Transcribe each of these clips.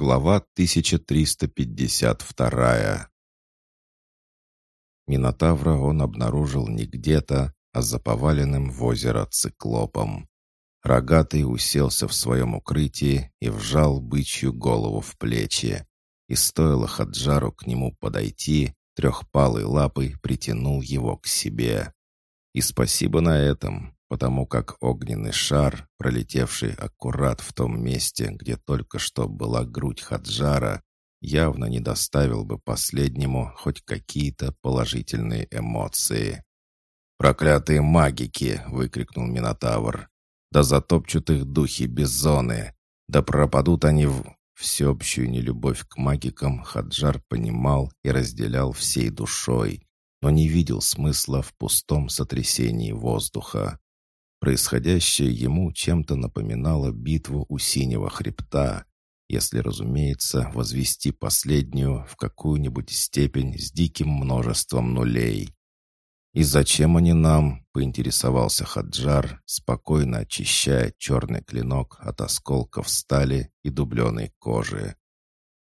Глава 1352 Минотавра он обнаружил не где-то, а за поваленным в озеро циклопом. Рогатый уселся в своем укрытии и вжал бычью голову в плечи. И стоило Хаджару к нему подойти, трехпалой лапой притянул его к себе. И спасибо на этом, потому как огненный шар, пролетевший аккурат в том месте, где только что была грудь Хаджара, явно не доставил бы последнему хоть какие-то положительные эмоции. «Проклятые магики!» — выкрикнул Минотавр. «Да затопчут их духи беззоны! Да пропадут они в...» Всеобщую нелюбовь к магикам Хаджар понимал и разделял всей душой, но не видел смысла в пустом сотрясении воздуха. Происходящее ему чем-то напоминало битву у синего хребта, если, разумеется, возвести последнюю в какую-нибудь степень с диким множеством нулей. «И зачем они нам?» — поинтересовался Хаджар, спокойно очищая черный клинок от осколков стали и дубленой кожи.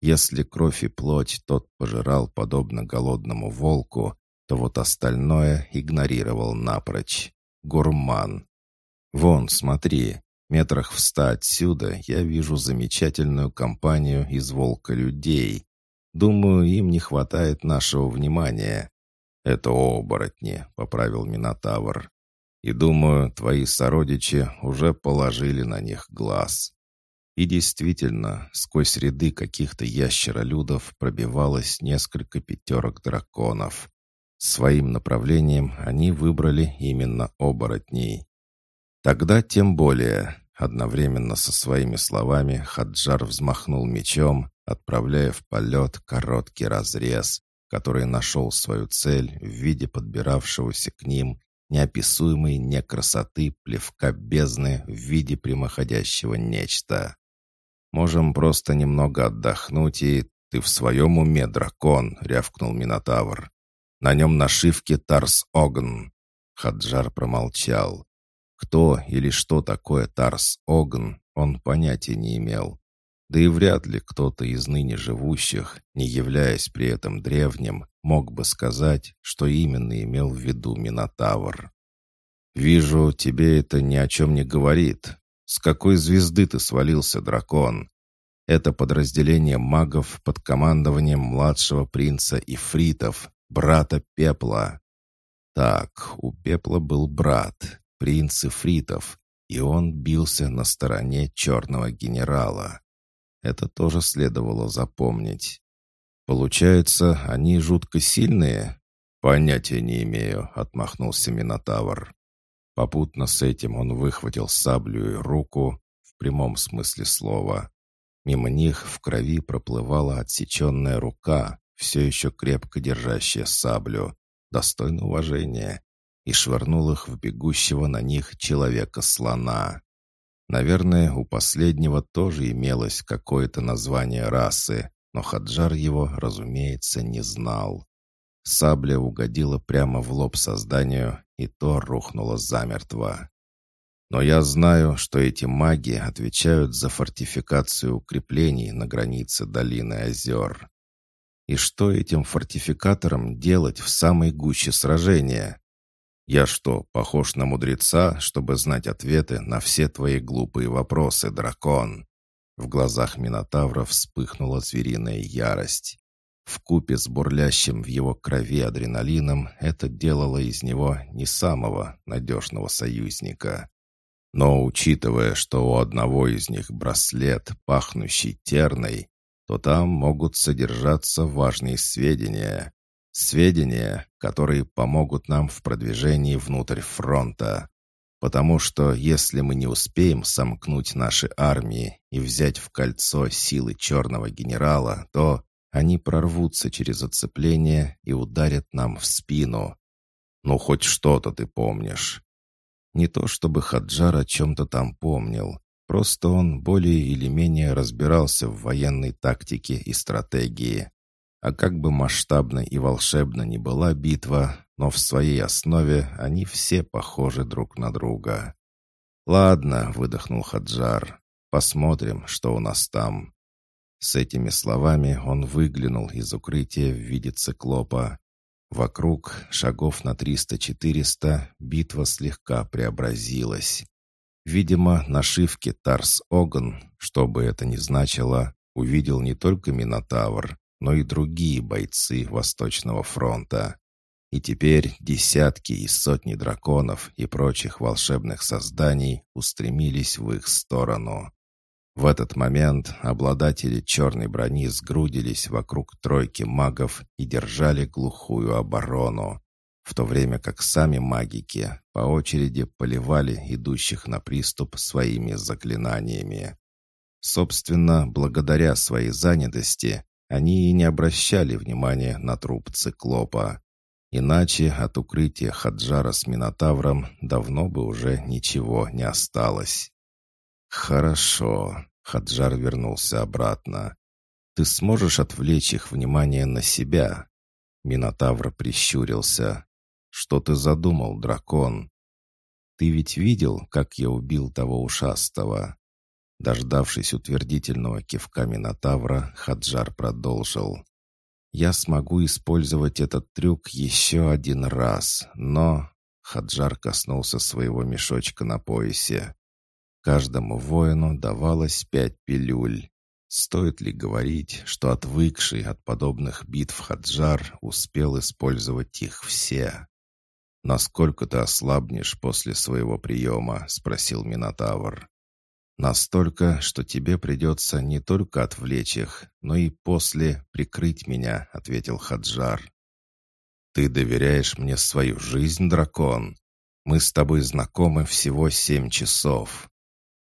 Если кровь и плоть тот пожирал подобно голодному волку, то вот остальное игнорировал напрочь. Гурман. «Вон, смотри, метрах в ста отсюда я вижу замечательную компанию из волка-людей. Думаю, им не хватает нашего внимания». «Это оборотни», — поправил Минотавр. «И думаю, твои сородичи уже положили на них глаз». И действительно, сквозь ряды каких-то ящеролюдов пробивалось несколько пятерок драконов. Своим направлением они выбрали именно оборотней. Тогда тем более. Одновременно со своими словами Хаджар взмахнул мечом, отправляя в полет короткий разрез, который нашел свою цель в виде подбиравшегося к ним неописуемой некрасоты плевка бездны в виде прямоходящего нечто. «Можем просто немного отдохнуть и...» «Ты в своем уме, дракон!» — рявкнул Минотавр. «На нем нашивки Тарс Огн». Хаджар промолчал. Кто или что такое Тарс Огн, он понятия не имел. Да и вряд ли кто-то из ныне живущих, не являясь при этом древним, мог бы сказать, что именно имел в виду Минотавр. «Вижу, тебе это ни о чем не говорит. С какой звезды ты свалился, дракон?» Это подразделение магов под командованием младшего принца Ифритов, брата Пепла. Так, у Пепла был брат, принц Ифритов, и он бился на стороне черного генерала. Это тоже следовало запомнить. Получается, они жутко сильные? Понятия не имею, отмахнулся Минотавр. Попутно с этим он выхватил саблю и руку, в прямом смысле слова. Мимо них в крови проплывала отсеченная рука, все еще крепко держащая саблю. Достойно уважения и швырнул их в бегущего на них человека-слона. Наверное, у последнего тоже имелось какое-то название расы, но Хаджар его, разумеется, не знал. Сабля угодила прямо в лоб созданию, и то рухнуло замертво. Но я знаю, что эти маги отвечают за фортификацию укреплений на границе долины озер. И что этим фортификаторам делать в самой гуще сражения? Я что, похож на мудреца, чтобы знать ответы на все твои глупые вопросы, дракон?» В глазах Минотавра вспыхнула звериная ярость. В купе с бурлящим в его крови адреналином это делало из него не самого надежного союзника. Но учитывая, что у одного из них браслет, пахнущий терной, то там могут содержаться важные сведения. Сведения, которые помогут нам в продвижении внутрь фронта. Потому что если мы не успеем сомкнуть наши армии и взять в кольцо силы черного генерала, то они прорвутся через оцепление и ударят нам в спину. Ну, хоть что-то ты помнишь. Не то чтобы Хаджар о чем-то там помнил, просто он более или менее разбирался в военной тактике и стратегии. А как бы масштабно и волшебно ни была битва, но в своей основе они все похожи друг на друга. «Ладно», — выдохнул Хаджар, — «посмотрим, что у нас там». С этими словами он выглянул из укрытия в виде циклопа. Вокруг, шагов на 300-400, битва слегка преобразилась. Видимо, нашивки Тарс Оган, что бы это ни значило, увидел не только Минотавр, но и другие бойцы Восточного фронта. И теперь десятки и сотни драконов и прочих волшебных созданий устремились в их сторону. В этот момент обладатели черной брони сгрудились вокруг тройки магов и держали глухую оборону, в то время как сами магики по очереди поливали идущих на приступ своими заклинаниями. Собственно, благодаря своей занятости они и не обращали внимания на труп циклопа. Иначе от укрытия Хаджара с Минотавром давно бы уже ничего не осталось. «Хорошо», — Хаджар вернулся обратно. «Ты сможешь отвлечь их внимание на себя?» Минотавр прищурился. «Что ты задумал, дракон?» «Ты ведь видел, как я убил того ушастого?» Дождавшись утвердительного кивка Минотавра, Хаджар продолжил. «Я смогу использовать этот трюк еще один раз, но...» Хаджар коснулся своего мешочка на поясе. Каждому воину давалось пять пилюль. Стоит ли говорить, что отвыкший от подобных битв Хаджар успел использовать их все? «Насколько ты ослабнешь после своего приема?» — спросил Минотавр. «Настолько, что тебе придется не только отвлечь их, но и после прикрыть меня», — ответил Хаджар. «Ты доверяешь мне свою жизнь, дракон? Мы с тобой знакомы всего семь часов.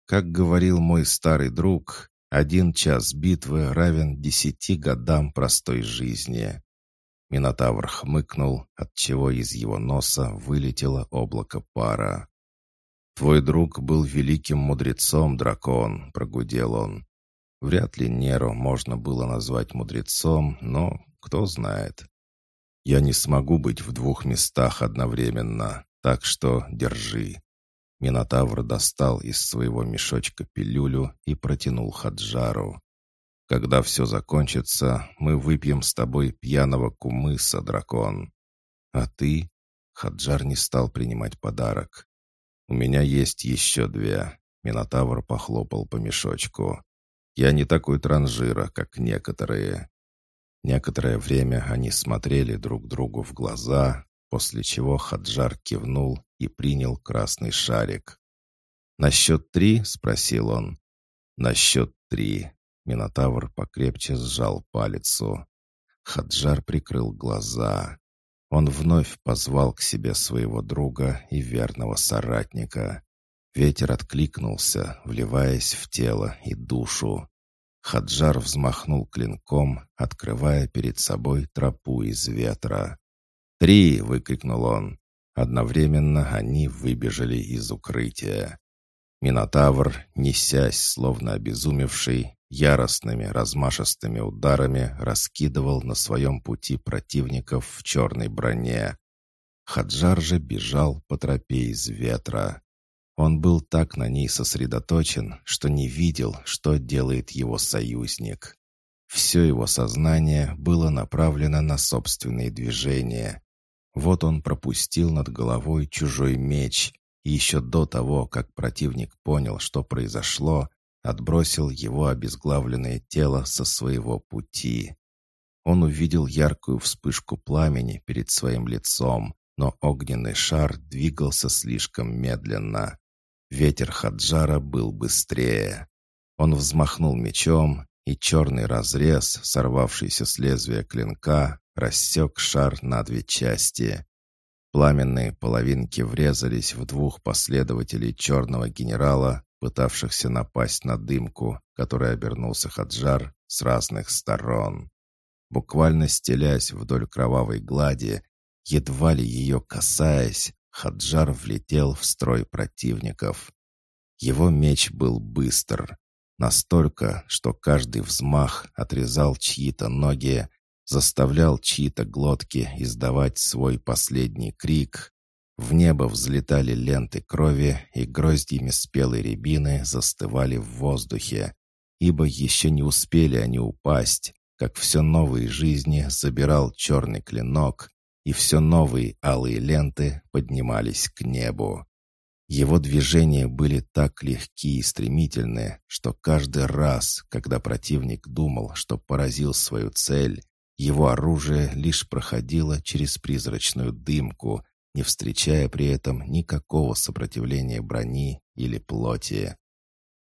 Как говорил мой старый друг, один час битвы равен десяти годам простой жизни. Минотавр хмыкнул, отчего из его носа вылетело облако пара. «Твой друг был великим мудрецом, дракон», — прогудел он. Вряд ли Неру можно было назвать мудрецом, но кто знает. «Я не смогу быть в двух местах одновременно, так что держи». Минотавр достал из своего мешочка пилюлю и протянул Хаджару. «Когда все закончится, мы выпьем с тобой пьяного кумыса, дракон». «А ты?» Хаджар не стал принимать подарок. «У меня есть еще две». Минотавр похлопал по мешочку. «Я не такой транжира, как некоторые». Некоторое время они смотрели друг другу в глаза, после чего Хаджар кивнул и принял красный шарик. «На счет три?» — спросил он. «На счет три». Минотавр покрепче сжал палицу. Хаджар прикрыл глаза. Он вновь позвал к себе своего друга и верного соратника. Ветер откликнулся, вливаясь в тело и душу. Хаджар взмахнул клинком, открывая перед собой тропу из ветра. «Три!» — выкрикнул он. Одновременно они выбежали из укрытия. Минотавр, несясь, словно обезумевший, яростными размашистыми ударами раскидывал на своем пути противников в черной броне. Хаджар же бежал по тропе из ветра. Он был так на ней сосредоточен, что не видел, что делает его союзник. Все его сознание было направлено на собственные движения. Вот он пропустил над головой чужой меч, и еще до того, как противник понял, что произошло, отбросил его обезглавленное тело со своего пути. Он увидел яркую вспышку пламени перед своим лицом, но огненный шар двигался слишком медленно. Ветер Хаджара был быстрее. Он взмахнул мечом, и черный разрез, сорвавшийся с лезвия клинка, рассек шар на две части. Пламенные половинки врезались в двух последователей черного генерала, пытавшихся напасть на дымку, который обернулся Хаджар с разных сторон. Буквально стелясь вдоль кровавой глади, едва ли ее касаясь, Хаджар влетел в строй противников. Его меч был быстр, настолько, что каждый взмах отрезал чьи-то ноги, заставлял чьи-то глотки издавать свой последний крик. В небо взлетали ленты крови, и гроздьями спелой рябины застывали в воздухе. ибо еще не успели они упасть, как все новые жизни забирал черный клинок, и все новые алые ленты поднимались к небу. Его движения были так легки и стремительны, что каждый раз, когда противник думал, что поразил свою цель, его оружие лишь проходило через призрачную дымку, не встречая при этом никакого сопротивления брони или плоти.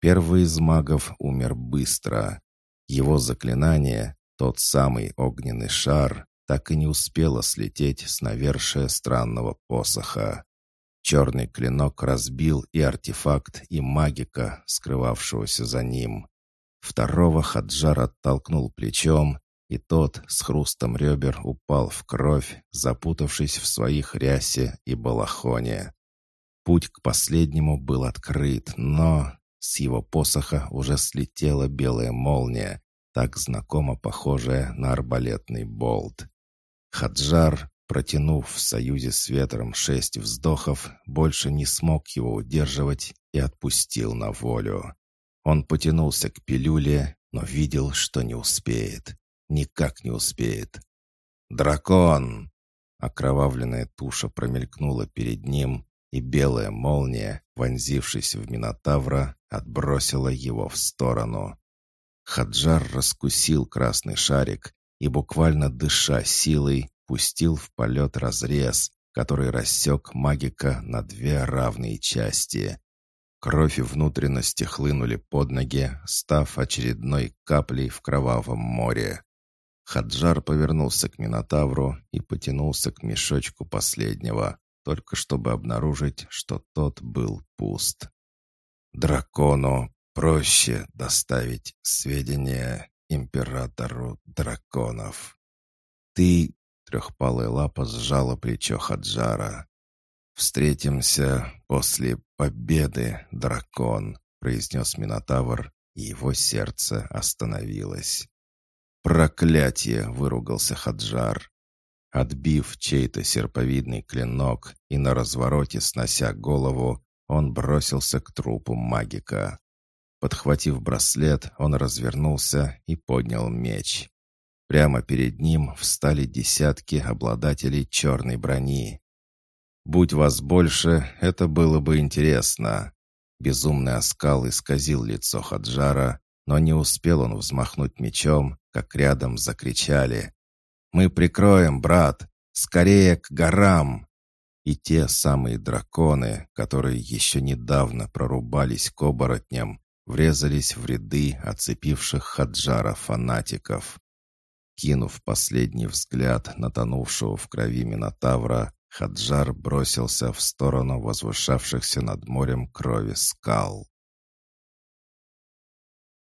Первый из магов умер быстро. Его заклинание, тот самый огненный шар, так и не успело слететь с навершия странного посоха. Черный клинок разбил и артефакт, и магика, скрывавшегося за ним. Второго Хаджар оттолкнул плечом, и тот с хрустом ребер упал в кровь, запутавшись в своих рясе и балахоне. Путь к последнему был открыт, но с его посоха уже слетела белая молния, так знакомо похожая на арбалетный болт. Хаджар, протянув в союзе с ветром шесть вздохов, больше не смог его удерживать и отпустил на волю. Он потянулся к пилюле, но видел, что не успеет. Никак не успеет. «Дракон!» Окровавленная туша промелькнула перед ним, и белая молния, вонзившись в Минотавра, отбросила его в сторону. Хаджар раскусил красный шарик и, буквально дыша силой, пустил в полет разрез, который рассек магика на две равные части. Кровь и внутренности хлынули под ноги, став очередной каплей в кровавом море. Хаджар повернулся к Минотавру и потянулся к мешочку последнего, только чтобы обнаружить, что тот был пуст. «Дракону проще доставить сведения императору драконов. Ты...» — трехпалая лапа сжала плечо Хаджара. «Встретимся после победы, дракон», — произнес Минотавр, и его сердце остановилось. «Проклятие!» — выругался Хаджар. Отбив чей-то серповидный клинок и на развороте снося голову, он бросился к трупу магика. Подхватив браслет, он развернулся и поднял меч. Прямо перед ним встали десятки обладателей черной брони. «Будь вас больше, это было бы интересно». Безумный оскал исказил лицо Хаджара, но не успел он взмахнуть мечом, как рядом закричали. «Мы прикроем, брат! Скорее к горам!» И те самые драконы, которые еще недавно прорубались к оборотням, врезались в ряды оцепивших Хаджара фанатиков. Кинув последний взгляд на тонувшего в крови Минотавра, Хаджар бросился в сторону возвышавшихся над морем крови скал.